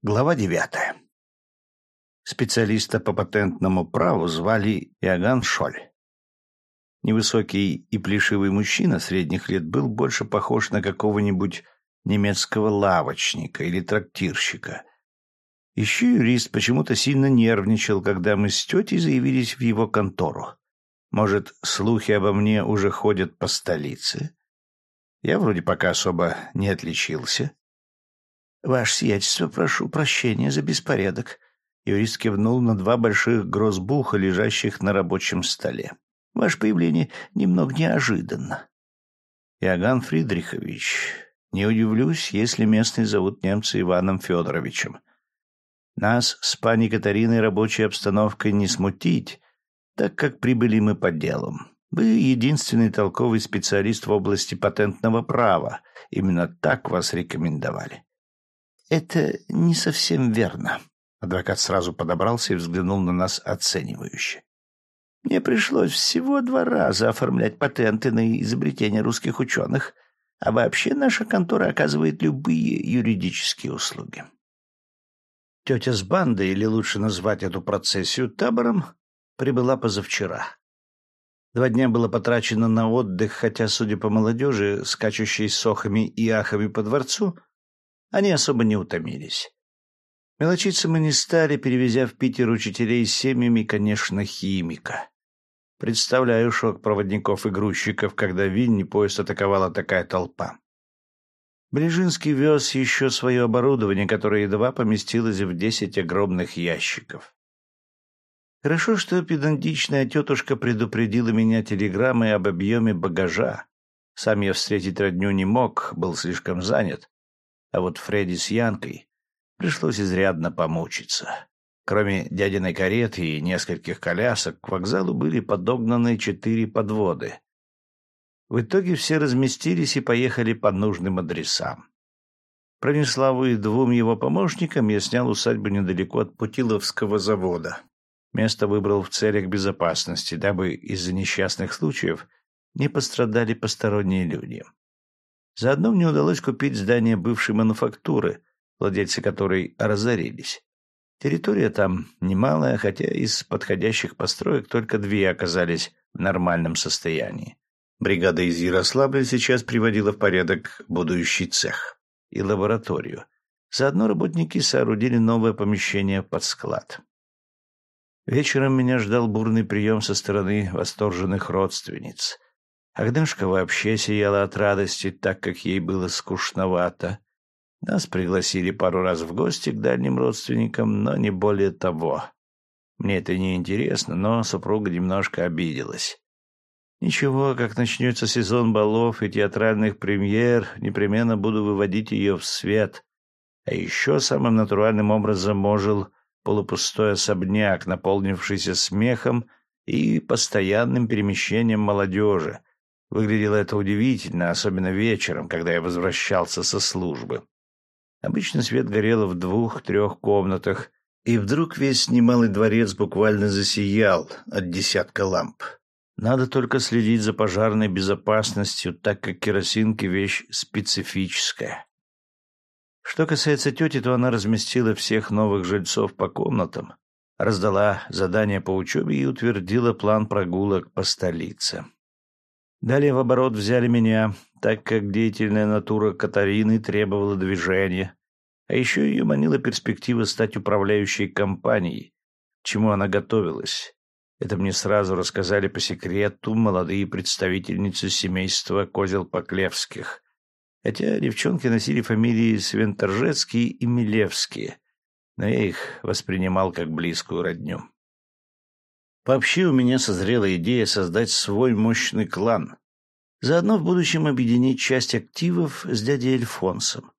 Глава девятая. Специалиста по патентному праву звали Иоганн Шоль. Невысокий и плешивый мужчина средних лет был больше похож на какого-нибудь немецкого лавочника или трактирщика. Еще юрист почему-то сильно нервничал, когда мы с тетей заявились в его контору. Может, слухи обо мне уже ходят по столице? Я вроде пока особо не отличился. «Ваше сиятельство, прошу прощения за беспорядок». Юрист кивнул на два больших грозбуха, лежащих на рабочем столе. «Ваше появление немного неожиданно». «Иоганн Фридрихович, не удивлюсь, если местные зовут немца Иваном Федоровичем. Нас с пани Катариной рабочей обстановкой не смутить, так как прибыли мы по делам. Вы единственный толковый специалист в области патентного права. Именно так вас рекомендовали. «Это не совсем верно». Адвокат сразу подобрался и взглянул на нас оценивающе. «Мне пришлось всего два раза оформлять патенты на изобретения русских ученых, а вообще наша контора оказывает любые юридические услуги». Тетя с бандой, или лучше назвать эту процессию табором, прибыла позавчера. Два дня было потрачено на отдых, хотя, судя по молодежи, скачущей сохами и ахами по дворцу, они особо не утомились. Мелочиться мы не стали, перевезя в Питер учителей с семьями, конечно, химика. Представляю шок проводников и грузчиков, когда Винни поезд атаковала такая толпа. Ближинский вез еще свое оборудование, которое едва поместилось в десять огромных ящиков. Хорошо, что педантичная тетушка предупредила меня телеграммой об объеме багажа. Сам я встретить родню не мог, был слишком занят. А вот Фредди с Янкой пришлось изрядно помучиться. Кроме дядиной кареты и нескольких колясок, к вокзалу были подогнаны четыре подводы. В итоге все разместились и поехали по нужным адресам. Пронеславу и двум его помощникам я снял усадьбу недалеко от Путиловского завода. Место выбрал в целях безопасности, дабы из-за несчастных случаев не пострадали посторонние люди. Заодно мне удалось купить здание бывшей мануфактуры, владельцы которой разорились. Территория там немалая, хотя из подходящих построек только две оказались в нормальном состоянии. Бригада из Ярославля сейчас приводила в порядок будущий цех и лабораторию. Заодно работники соорудили новое помещение под склад. Вечером меня ждал бурный прием со стороны восторженных родственниц. Агнешка вообще сияла от радости, так как ей было скучновато. Нас пригласили пару раз в гости к дальним родственникам, но не более того. Мне это не интересно, но супруга немножко обиделась. Ничего, как начнется сезон балов и театральных премьер, непременно буду выводить ее в свет. А еще самым натуральным образом можел полупустой особняк, наполнившийся смехом и постоянным перемещением молодежи, Выглядело это удивительно, особенно вечером, когда я возвращался со службы. Обычно свет горел в двух-трех комнатах, и вдруг весь немалый дворец буквально засиял от десятка ламп. Надо только следить за пожарной безопасностью, так как керосинки — вещь специфическая. Что касается тети, то она разместила всех новых жильцов по комнатам, раздала задания по учебе и утвердила план прогулок по столице. Далее в оборот взяли меня, так как деятельная натура Катарины требовала движения, а еще ее манила перспектива стать управляющей компанией, к чему она готовилась. Это мне сразу рассказали по секрету молодые представительницы семейства Козел-Поклевских. Хотя девчонки носили фамилии Свенторжецкие и Милевские, но я их воспринимал как близкую родню. Вообще у меня созрела идея создать свой мощный клан. Заодно в будущем объединить часть активов с дядей Эльфонсом.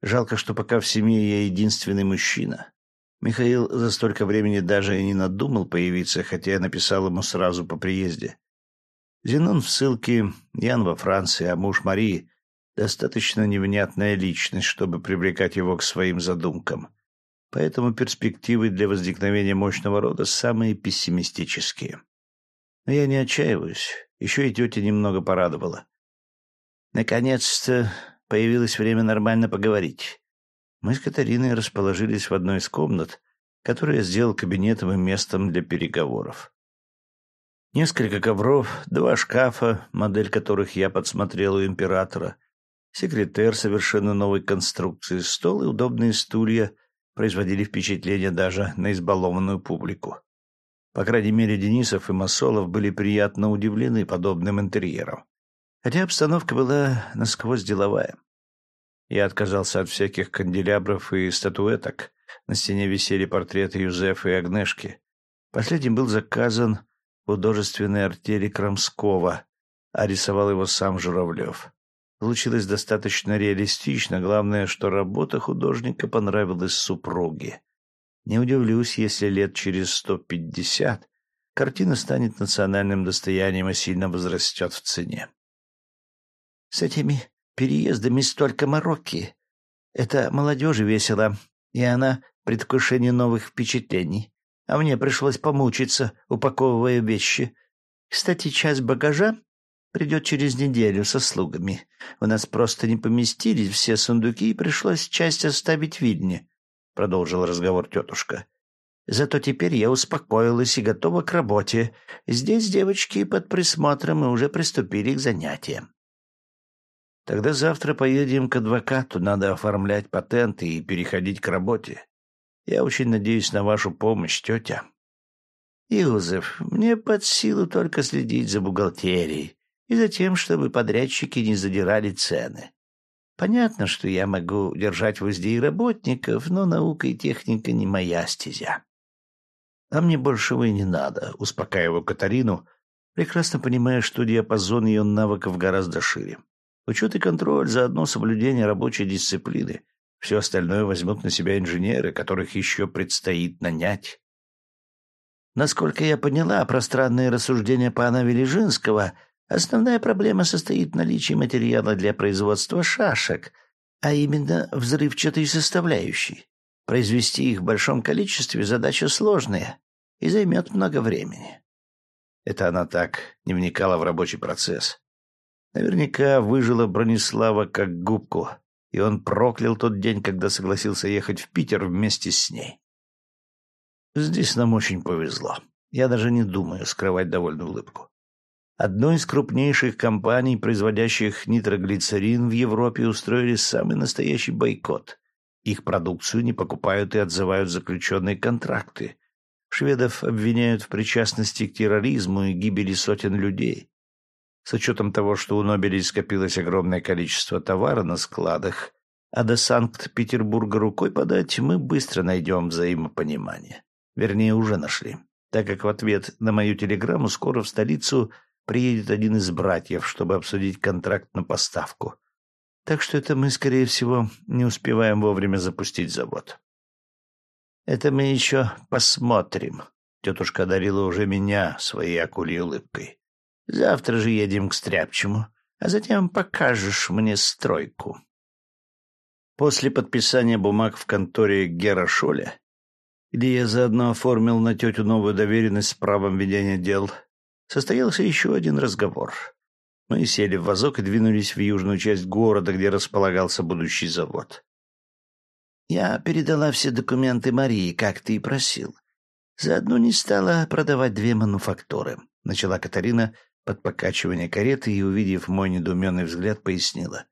Жалко, что пока в семье я единственный мужчина. Михаил за столько времени даже и не надумал появиться, хотя я написал ему сразу по приезде. Зенон в ссылке, Ян во Франции, а муж Марии — достаточно невнятная личность, чтобы привлекать его к своим задумкам. Поэтому перспективы для возникновения мощного рода самые пессимистические. Но я не отчаиваюсь. Еще и тетя немного порадовала. Наконец-то появилось время нормально поговорить. Мы с Катариной расположились в одной из комнат, которую я сделал кабинетом и местом для переговоров. Несколько ковров, два шкафа, модель которых я подсмотрел у императора, секретер совершенно новой конструкции, стол и удобные стулья производили впечатление даже на избалованную публику. По крайней мере, Денисов и Масолов были приятно удивлены подобным интерьером. Хотя обстановка была насквозь деловая. Я отказался от всяких канделябров и статуэток. На стене висели портреты Юзефа и Агнешки. Последним был заказан художественной артели Крамского, а рисовал его сам Журавлев. Получилось достаточно реалистично, главное, что работа художника понравилась супруге. Не удивлюсь, если лет через сто пятьдесят картина станет национальным достоянием и сильно возрастет в цене. С этими переездами столько мороки. Это молодежи весело, и она в предвкушении новых впечатлений. А мне пришлось помучиться, упаковывая вещи. Кстати, часть багажа придет через неделю со слугами. У нас просто не поместились все сундуки, и пришлось часть оставить в Вильне. — продолжил разговор тетушка. «Зато теперь я успокоилась и готова к работе. Здесь девочки под присмотром и уже приступили к занятиям». «Тогда завтра поедем к адвокату. Надо оформлять патенты и переходить к работе. Я очень надеюсь на вашу помощь, тетя». «Юзеф, мне под силу только следить за бухгалтерией и за тем, чтобы подрядчики не задирали цены. Понятно, что я могу держать в узде и работников, но наука и техника не моя стезя. А мне большего и не надо, успокаиваю Катарину, прекрасно понимая, что диапазон ее навыков гораздо шире. Учет и контроль, заодно соблюдение рабочей дисциплины. Все остальное возьмут на себя инженеры, которых еще предстоит нанять. Насколько я поняла, пространные рассуждения пана Велижинского — Основная проблема состоит в наличии материала для производства шашек, а именно взрывчатой составляющей. Произвести их в большом количестве задача сложная и займет много времени. Это она так не вникала в рабочий процесс. Наверняка выжила Бронислава как губку, и он проклял тот день, когда согласился ехать в Питер вместе с ней. Здесь нам очень повезло. Я даже не думаю скрывать довольную улыбку. Одной из крупнейших компаний, производящих нитроглицерин в Европе, устроили самый настоящий бойкот. Их продукцию не покупают и отзывают заключенные контракты. Шведов обвиняют в причастности к терроризму и гибели сотен людей. С учетом того, что у Нобелей скопилось огромное количество товара на складах, а до Санкт-Петербурга рукой подать, мы быстро найдем взаимопонимание. Вернее, уже нашли, так как в ответ на мою телеграмму скоро в столицу приедет один из братьев, чтобы обсудить контракт на поставку. Так что это мы, скорее всего, не успеваем вовремя запустить завод. Это мы еще посмотрим. Тетушка одарила уже меня своей акулей улыбкой. Завтра же едем к Стряпчему, а затем покажешь мне стройку. После подписания бумаг в конторе Гера Шоля, где я заодно оформил на тетю новую доверенность с правом ведения дел, состоялся еще один разговор. Мы сели в вазок и двинулись в южную часть города, где располагался будущий завод. «Я передала все документы Марии, как ты и просил. Заодно не стала продавать две мануфактуры», — начала Катарина под покачивание кареты и, увидев мой недоуменный взгляд, пояснила.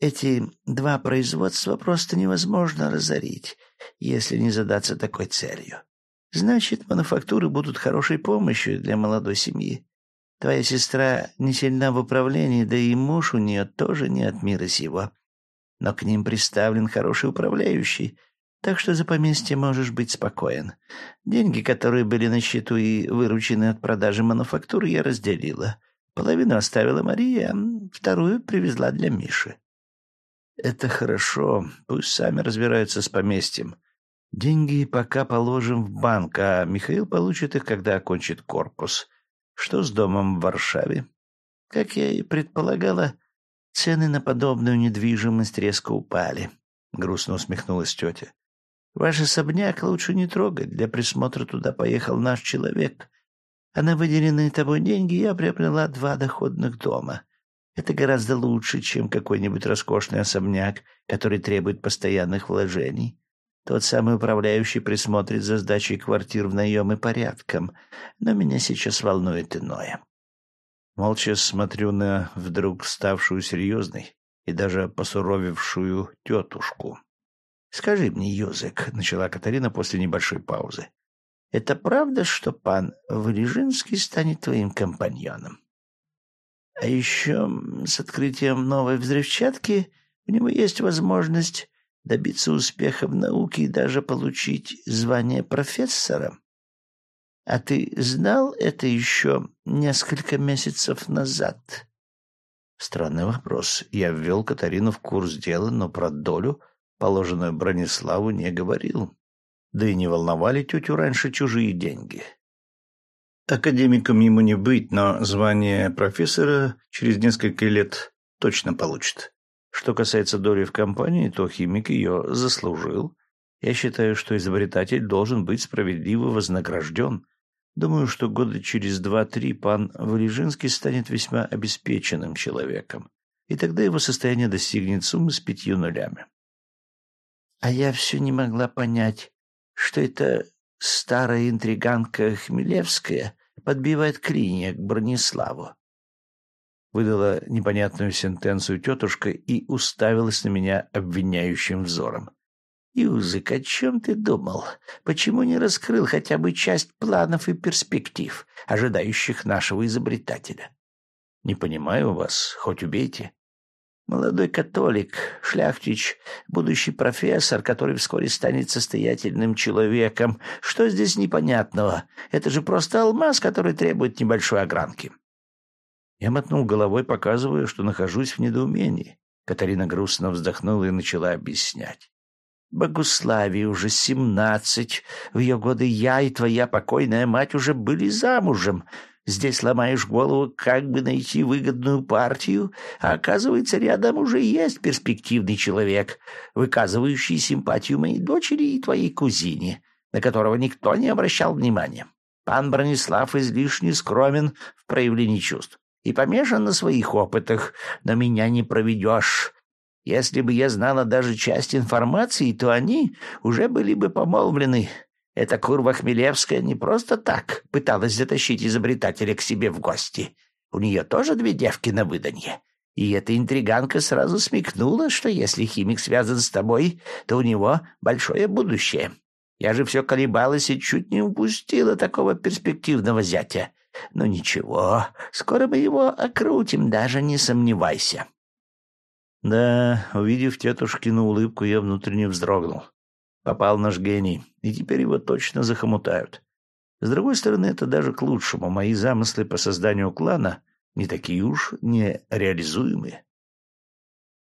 «Эти два производства просто невозможно разорить, если не задаться такой целью. Значит, мануфактуры будут хорошей помощью для молодой семьи. Твоя сестра не сильна в управлении, да и муж у нее тоже не от мира сего. Но к ним приставлен хороший управляющий, так что за поместье можешь быть спокоен. Деньги, которые были на счету и выручены от продажи мануфактуры, я разделила. Половину оставила Мария, вторую привезла для Миши. Это хорошо, пусть сами разбираются с поместьем. Деньги пока положим в банк, а Михаил получит их, когда окончит корпус. Что с домом в Варшаве? Как я и предполагала, цены на подобную недвижимость резко упали. Грустно усмехнулась тетя. Ваш особняк лучше не трогать. Для присмотра туда поехал наш человек. А на выделенные тобой деньги я приобрела два доходных дома. Это гораздо лучше, чем какой-нибудь роскошный особняк, который требует постоянных вложений. Тот самый управляющий присмотрит за сдачей квартир в наем и порядком, но меня сейчас волнует иное. Молча смотрю на вдруг ставшую серьезной и даже посуровевшую тетушку. — Скажи мне, Юзек, — начала Катарина после небольшой паузы, — это правда, что пан Валежинский станет твоим компаньоном? А еще с открытием новой взрывчатки у него есть возможность добиться успеха в науке и даже получить звание профессора. А ты знал это еще несколько месяцев назад? Странный вопрос. Я ввел Катарину в курс дела, но про долю, положенную Брониславу, не говорил. Да и не волновали тетю раньше чужие деньги. Академиком ему не быть, но звание профессора через несколько лет точно получит. Что касается доли в компании, то химик ее заслужил. Я считаю, что изобретатель должен быть справедливо вознагражден. Думаю, что года через два-три пан Валежинский станет весьма обеспеченным человеком, и тогда его состояние достигнет суммы с пятью нулями. А я все не могла понять, что это старая интриганка Хмелевская подбивает клинья к Брониславу выдала непонятную сентенцию тетушка и уставилась на меня обвиняющим взором. «Юзык, о чем ты думал? Почему не раскрыл хотя бы часть планов и перспектив, ожидающих нашего изобретателя?» «Не понимаю вас, хоть убейте». Молодой католик, шляхтич, будущий профессор, который вскоре станет состоятельным человеком. Что здесь непонятного? Это же просто алмаз, который требует небольшой огранки. Я мотнул головой, показывая, что нахожусь в недоумении. Катарина грустно вздохнула и начала объяснять. Богуславии уже семнадцать. В ее годы я и твоя покойная мать уже были замужем. Здесь ломаешь голову, как бы найти выгодную партию, а оказывается, рядом уже есть перспективный человек, выказывающий симпатию моей дочери и твоей кузине, на которого никто не обращал внимания. Пан Бронислав излишне скромен в проявлении чувств и помешан на своих опытах, но меня не проведешь. Если бы я знала даже часть информации, то они уже были бы помолвлены. Эта курва Хмелевская не просто так пыталась затащить изобретателя к себе в гости. У нее тоже две девки на выданье. И эта интриганка сразу смекнула, что если химик связан с тобой, то у него большое будущее. Я же все колебалась и чуть не упустила такого перспективного зятя. Но ничего, скоро мы его окрутим, даже не сомневайся. Да, увидев тетушкину улыбку, я внутренне вздрогнул. Попал наш гений, и теперь его точно захомутают. С другой стороны, это даже к лучшему. Мои замыслы по созданию клана не такие уж нереализуемые.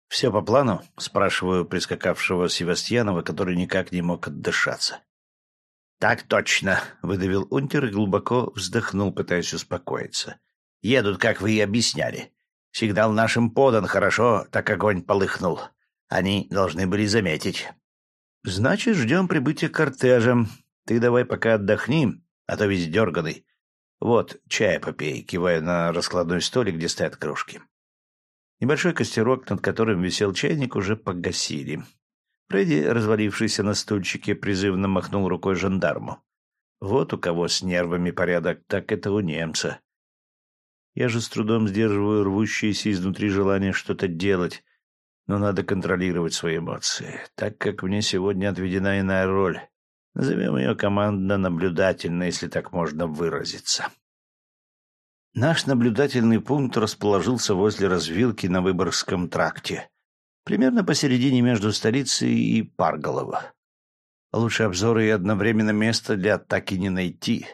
«Все по плану?» — спрашиваю прискакавшего Севастьянова, который никак не мог отдышаться. «Так точно», — выдавил унтер и глубоко вздохнул, пытаясь успокоиться. «Едут, как вы и объясняли. Сигнал нашим подан хорошо, так огонь полыхнул. Они должны были заметить». «Значит, ждем прибытия кортежа. Ты давай пока отдохни, а то весь дерганый. Вот, чая попей», — кивая на раскладной столик, где стоят кружки. Небольшой костерок, над которым висел чайник, уже погасили. Фредди, развалившийся на стульчике, призывно махнул рукой жандарму. Вот у кого с нервами порядок, так это у немца. Я же с трудом сдерживаю рвущееся изнутри желание что-то делать, но надо контролировать свои эмоции, так как мне сегодня отведена иная роль. Назовем ее командно-наблюдательно, если так можно выразиться. Наш наблюдательный пункт расположился возле развилки на Выборгском тракте примерно посередине между столицей и Парголово. Лучше обзоры и одновременно место для атаки не найти.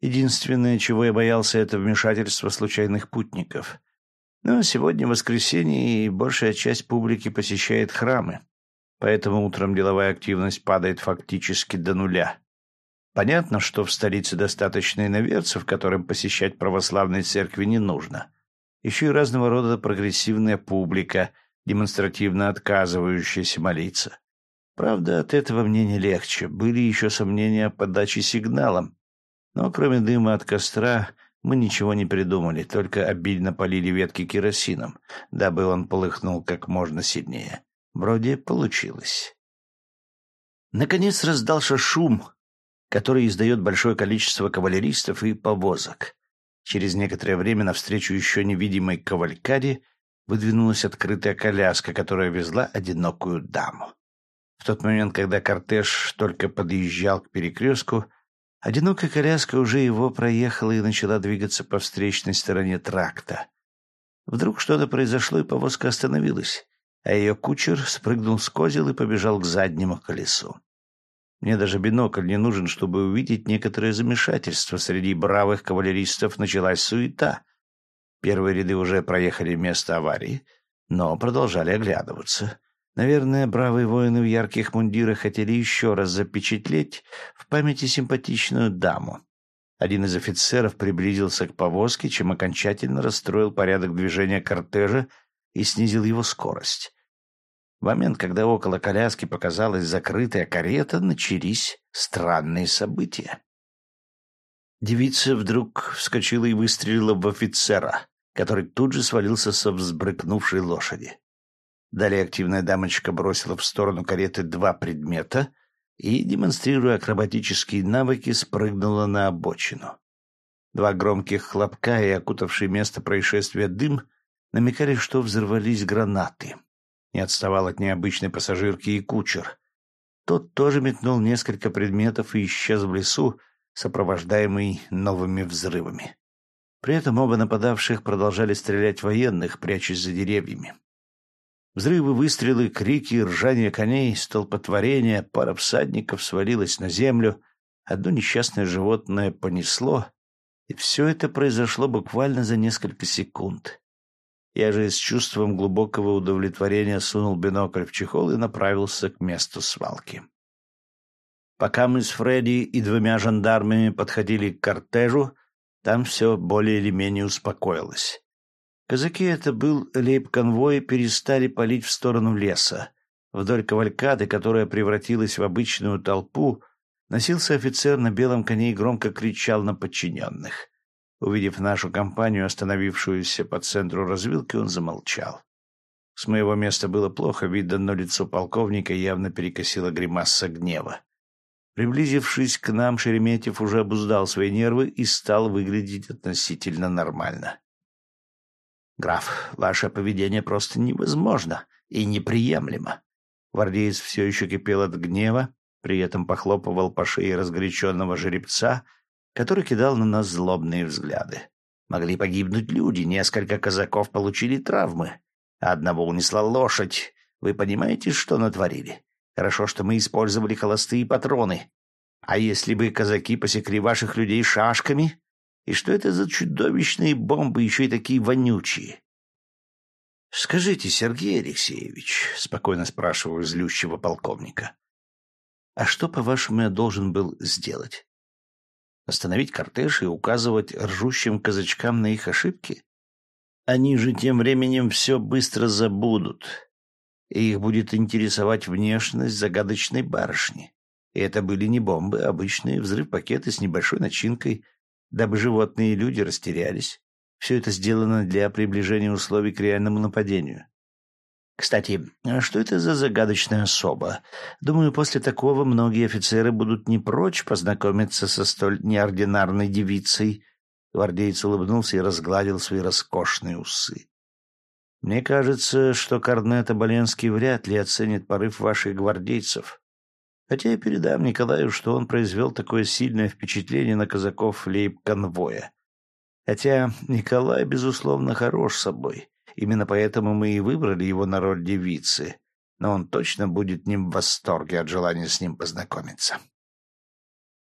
Единственное, чего я боялся, это вмешательство случайных путников. Но сегодня воскресенье, и большая часть публики посещает храмы, поэтому утром деловая активность падает фактически до нуля. Понятно, что в столице достаточно иноверцев, которым посещать православные церкви не нужно. Еще и разного рода прогрессивная публика — демонстративно отказывающаяся молиться. Правда, от этого мне не легче. Были еще сомнения о подаче сигналом. Но кроме дыма от костра Мы ничего не придумали, только обильно полили ветки керосином, дабы он полыхнул как можно сильнее. Вроде получилось. Наконец раздался шум, который издает большое количество кавалеристов и повозок. Через некоторое время навстречу еще невидимой кавалькаде выдвинулась открытая коляска, которая везла одинокую даму. В тот момент, когда кортеж только подъезжал к перекрестку, одинокая коляска уже его проехала и начала двигаться по встречной стороне тракта. Вдруг что-то произошло, и повозка остановилась, а ее кучер спрыгнул с козел и побежал к заднему колесу. Мне даже бинокль не нужен, чтобы увидеть некоторое замешательство. Среди бравых кавалеристов началась суета. Первые ряды уже проехали место аварии, но продолжали оглядываться. Наверное, бравые воины в ярких мундирах хотели еще раз запечатлеть в памяти симпатичную даму. Один из офицеров приблизился к повозке, чем окончательно расстроил порядок движения кортежа и снизил его скорость. В момент, когда около коляски показалась закрытая карета, начались странные события. Девица вдруг вскочила и выстрелила в офицера, который тут же свалился со взбрыкнувшей лошади. Далее активная дамочка бросила в сторону кареты два предмета и, демонстрируя акробатические навыки, спрыгнула на обочину. Два громких хлопка и окутавший место происшествия дым намекали, что взорвались гранаты. Не отставал от необычной пассажирки и кучер. Тот тоже метнул несколько предметов и исчез в лесу, сопровождаемый новыми взрывами. При этом оба нападавших продолжали стрелять военных, прячась за деревьями. Взрывы, выстрелы, крики, ржание коней, столпотворение, пара всадников свалилась на землю, одно несчастное животное понесло, и все это произошло буквально за несколько секунд. Я же с чувством глубокого удовлетворения сунул бинокль в чехол и направился к месту свалки. Пока мы с Фредди и двумя жандармами подходили к кортежу, там все более или менее успокоилось. Казаки, это был лейб-конвой, перестали палить в сторону леса. Вдоль кавалькады, которая превратилась в обычную толпу, носился офицер на белом коне и громко кричал на подчиненных. Увидев нашу компанию, остановившуюся по центру развилки, он замолчал. С моего места было плохо видно, но лицо полковника явно перекосило гримаса гнева. Приблизившись к нам, Шереметьев уже обуздал свои нервы и стал выглядеть относительно нормально. «Граф, ваше поведение просто невозможно и неприемлемо». Гвардеец все еще кипел от гнева, при этом похлопывал по шее разгоряченного жеребца который кидал на нас злобные взгляды. Могли погибнуть люди, несколько казаков получили травмы. Одного унесла лошадь. Вы понимаете, что натворили? Хорошо, что мы использовали холостые патроны. А если бы казаки посекли ваших людей шашками? И что это за чудовищные бомбы, еще и такие вонючие? — Скажите, Сергей Алексеевич, — спокойно спрашиваю злющего полковника, — а что, по-вашему, я должен был сделать? Остановить кортеж и указывать ржущим казачкам на их ошибки? Они же тем временем все быстро забудут, и их будет интересовать внешность загадочной барышни. И это были не бомбы, а обычные взрыв-пакеты с небольшой начинкой, дабы животные и люди растерялись. Все это сделано для приближения условий к реальному нападению. Кстати, а что это за загадочная особа? Думаю, после такого многие офицеры будут не прочь познакомиться со столь неординарной девицей. Гвардеец улыбнулся и разгладил свои роскошные усы. Мне кажется, что корнет Оболенский вряд ли оценит порыв ваших гвардейцев. Хотя я передам Николаю, что он произвел такое сильное впечатление на казаков лейб-конвоя. Хотя Николай, безусловно, хорош собой. Именно поэтому мы и выбрали его на роль девицы, но он точно будет не в восторге от желания с ним познакомиться.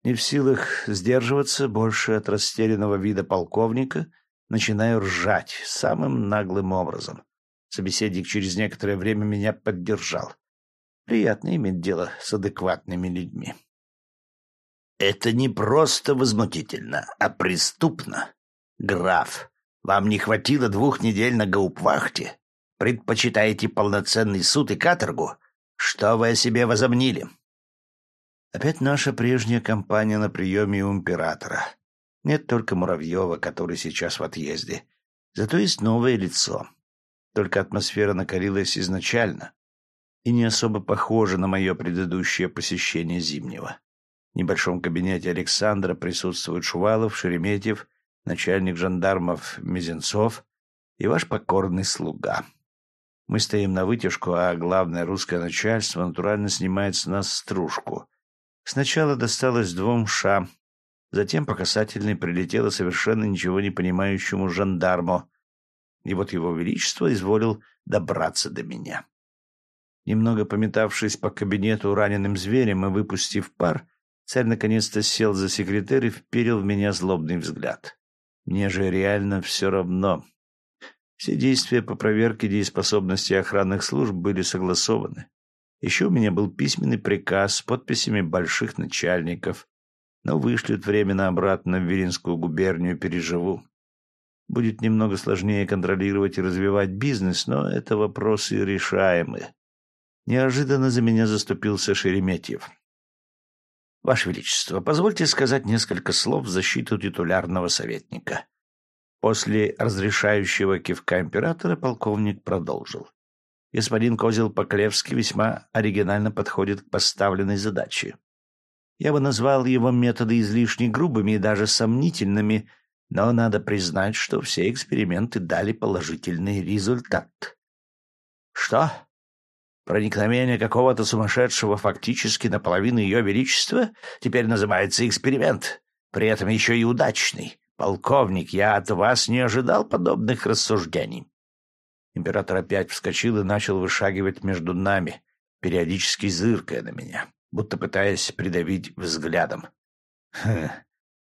Не в силах сдерживаться больше от растерянного вида полковника, начинаю ржать самым наглым образом. Собеседник через некоторое время меня поддержал. Приятно иметь дело с адекватными людьми. «Это не просто возмутительно, а преступно, граф», вам не хватило двух недель на гаупвахте? Предпочитаете полноценный суд и каторгу? Что вы о себе возомнили?» Опять наша прежняя компания на приеме у императора. Нет только Муравьева, который сейчас в отъезде. Зато есть новое лицо. Только атмосфера накалилась изначально и не особо похожа на мое предыдущее посещение Зимнего. В небольшом кабинете Александра присутствуют Шувалов, Шереметьев, начальник жандармов Мизенцов и ваш покорный слуга. Мы стоим на вытяжку, а главное русское начальство натурально снимает с нас стружку. Сначала досталось двум ша, затем по касательной прилетело совершенно ничего не понимающему жандарму, и вот его величество изволил добраться до меня. Немного пометавшись по кабинету раненым зверем и выпустив пар, царь наконец-то сел за секретарь и вперил в меня злобный взгляд. Мне же реально все равно, все действия по проверке дееспособности охранных служб были согласованы. Еще у меня был письменный приказ с подписями больших начальников. Но вышлют временно обратно в Веринскую губернию, переживу. Будет немного сложнее контролировать и развивать бизнес, но это вопросы решаемые. Неожиданно за меня заступился Шереметьев. «Ваше Величество, позвольте сказать несколько слов в защиту титулярного советника. После разрешающего кивка императора полковник продолжил. Господин Козел-Поклевский весьма оригинально подходит к поставленной задаче. Я бы назвал его методы излишне грубыми и даже сомнительными, но надо признать, что все эксперименты дали положительный результат. Что? Проникновение какого-то сумасшедшего фактически наполовину ее величества теперь называется эксперимент, при этом еще и удачный. «Полковник, я от вас не ожидал подобных рассуждений». Император опять вскочил и начал вышагивать между нами, периодически зыркая на меня, будто пытаясь придавить взглядом. Хм,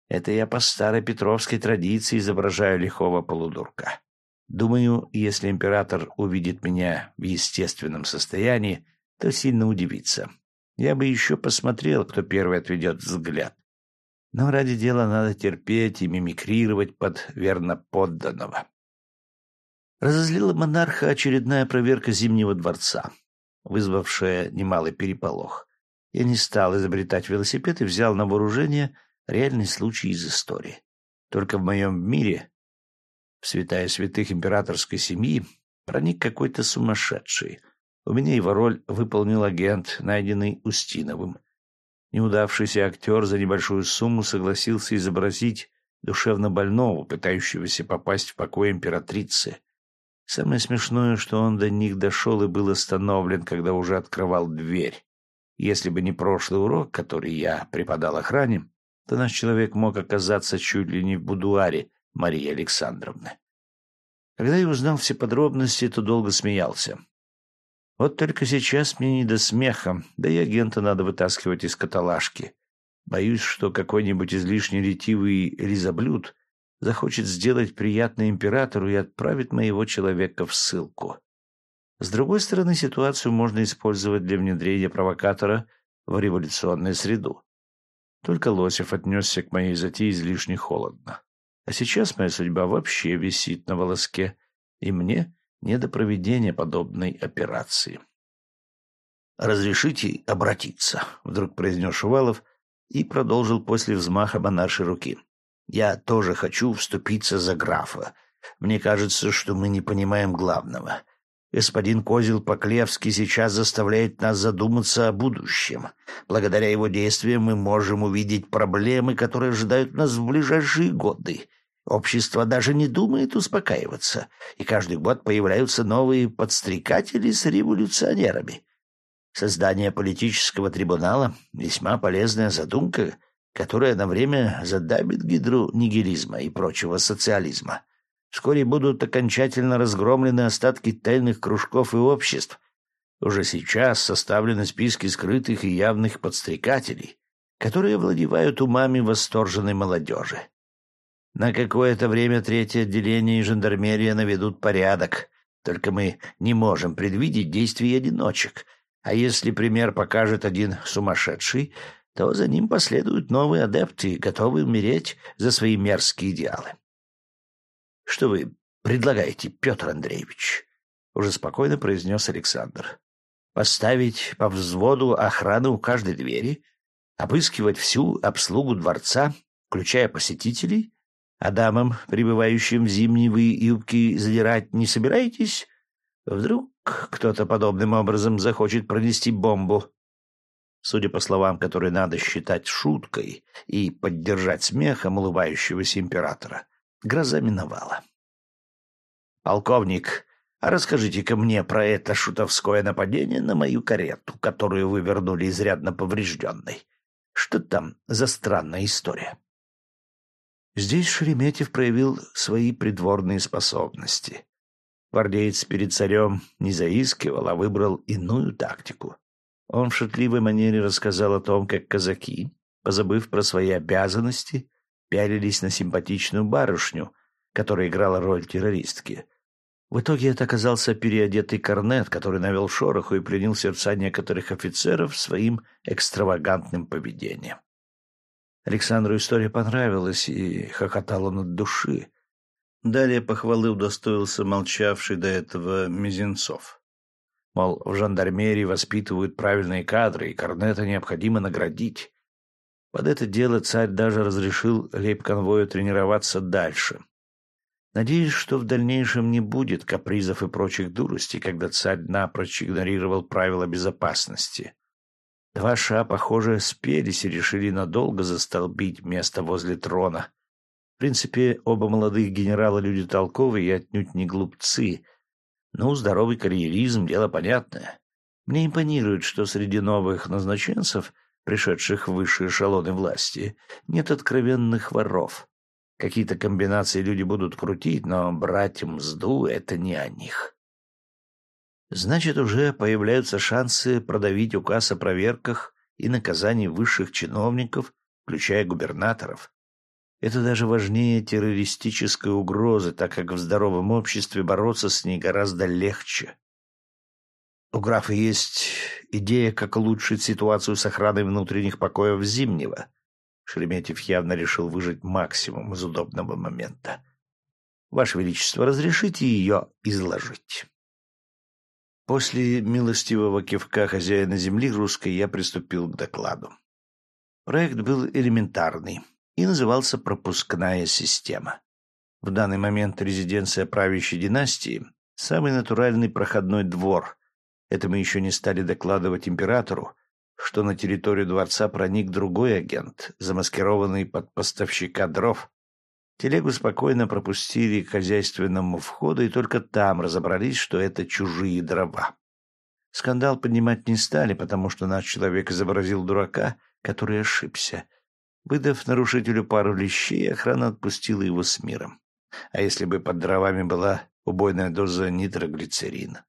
это я по старой петровской традиции изображаю лихого полудурка. Думаю, если император увидит меня в естественном состоянии, то сильно удивится. Я бы еще посмотрел, кто первый отведет взгляд. Но ради дела надо терпеть и мимикрировать под верноподданного. Разозлила монарха очередная проверка Зимнего дворца, вызвавшая немалый переполох. Я не стал изобретать велосипед и взял на вооружение реальный случай из истории. Только в моем мире, в святая святых императорской семьи, проник какой-то сумасшедший. У меня его роль выполнил агент, найденный Устиновым. Неудавшийся актер за небольшую сумму согласился изобразить душевно больного, пытающегося попасть в покой императрицы. Самое смешное, что он до них дошел и был остановлен, когда уже открывал дверь. Если бы не прошлый урок, который я преподал охране, то наш человек мог оказаться чуть ли не в будуаре Марии Александровны. Когда я узнал все подробности, то долго смеялся. Вот только сейчас мне не до смеха, да и агента надо вытаскивать из каталажки. Боюсь, что какой-нибудь излишне ретивый лизоблюд захочет сделать приятное императору и отправит моего человека в ссылку. С другой стороны, ситуацию можно использовать для внедрения провокатора в революционную среду. Только Лосев отнесся к моей затее излишне холодно. А сейчас моя судьба вообще висит на волоске, и мне не до проведения подобной операции. «Разрешите обратиться», — вдруг произнес Шувалов и продолжил после взмаха монаршей руки. «Я тоже хочу вступиться за графа. Мне кажется, что мы не понимаем главного. Господин Козел Поклевский сейчас заставляет нас задуматься о будущем. Благодаря его действиям мы можем увидеть проблемы, которые ожидают нас в ближайшие годы. Общество даже не думает успокаиваться, и каждый год появляются новые подстрекатели с революционерами. Создание политического трибунала — весьма полезная задумка, которая на время задавит гидру нигилизма и прочего социализма. Вскоре будут окончательно разгромлены остатки тайных кружков и обществ. Уже сейчас составлены списки скрытых и явных подстрекателей, которые владевают умами восторженной молодежи. На какое-то время третье отделение и жандармерия наведут порядок. Только мы не можем предвидеть действий одиночек. А если пример покажет один сумасшедший, то за ним последуют новые адепты, готовые умереть за свои мерзкие идеалы. — Что вы предлагаете, Петр Андреевич? — уже спокойно произнес Александр. — Поставить по взводу охраны у каждой двери, обыскивать всю обслугу дворца включая посетителей? А дамам, прибывающим в зимние вы юбки, задирать не собираетесь? Вдруг кто-то подобным образом захочет пронести бомбу? Судя по словам, которые надо считать шуткой и поддержать смехом улыбающегося императора, гроза миновала. «Полковник, расскажите-ка мне про это шутовское нападение на мою карету, которую вы вернули изрядно поврежденной. Что там за странная история?» Здесь Шереметьев проявил свои придворные способности. Гвардеец перед царем не заискивал, а выбрал иную тактику. Он в шутливой манере рассказал о том, как казаки, позабыв про свои обязанности, пялились на симпатичную барышню, которая играла роль террористки. В итоге это оказался переодетый корнет, который навел шороху и пленил сердца некоторых офицеров своим экстравагантным поведением. Александру история понравилась, и хохотал он от души. Далее похвалы удостоился молчавший до этого Мизинцов. Мол, в жандармерии воспитывают правильные кадры, и корнета необходимо наградить. Под это дело царь даже разрешил лейб-конвою тренироваться дальше. Надеюсь, что в дальнейшем не будет капризов и прочих дуростей, когда царь напрочь игнорировал правила безопасности. Два ша, похоже, спелись и решили надолго застолбить место возле трона. В принципе, оба молодых генерала люди толковые и отнюдь не глупцы, ну, здоровый карьеризм — дело понятное. Мне импонирует, что среди новых назначенцев, пришедших в высшие эшелоны власти, нет откровенных воров. Какие-то комбинации люди будут крутить, но брать мзду — это не о них. Значит, уже появляются шансы продавить указ о проверках и наказании высших чиновников, включая губернаторов. Это даже важнее террористической угрозы, так как в здоровом обществе бороться с ней гораздо легче. У графа есть идея, как улучшить ситуацию с охраной внутренних покоев Зимнего. Шереметьев явно решил выжать максимум из удобного момента. Ваше Величество, разрешите ее изложить. После милостивого кивка хозяина земли русской я приступил к докладу. Проект был элементарный и назывался «пропускная система». В данный момент резиденция правящей династии – самый натуральный проходной двор. Это мы еще не стали докладывать императору, что на территорию дворца проник другой агент, замаскированный под поставщика дров. Телегу спокойно пропустили к хозяйственному входу и только там разобрались, что это чужие дрова. Скандал поднимать не стали, потому что наш человек изобразил дурака, который ошибся — Выдав нарушителю пару лещей, охрана отпустила его с миром. А если бы под дровами была убойная доза нитроглицерина?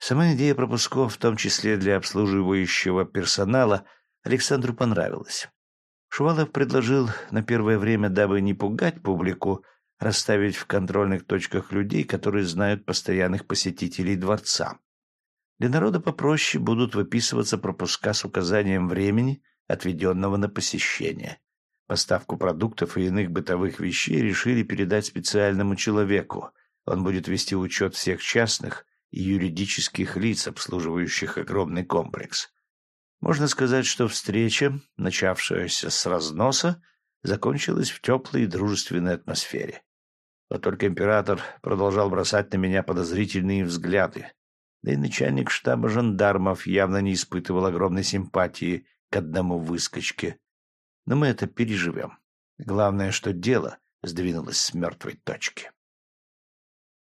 Сама идея пропусков, в том числе для обслуживающего персонала, Александру понравилась. Шувалов предложил на первое время, дабы не пугать публику, расставить в контрольных точках людей, которые знают постоянных посетителей дворца. Для народа попроще будут выписываться пропуска с указанием времени, отведенного на посещение. Поставку продуктов и иных бытовых вещей решили передать специальному человеку. Он будет вести учет всех частных юридических лиц, обслуживающих огромный комплекс. Можно сказать, что встреча, начавшаяся с разноса, закончилась в теплой и дружественной атмосфере. Вот только император продолжал бросать на меня подозрительные взгляды. Да и начальник штаба жандармов явно не испытывал огромной симпатии к одному выскочке. Но мы это переживем. Главное, что дело сдвинулось с мертвой точки.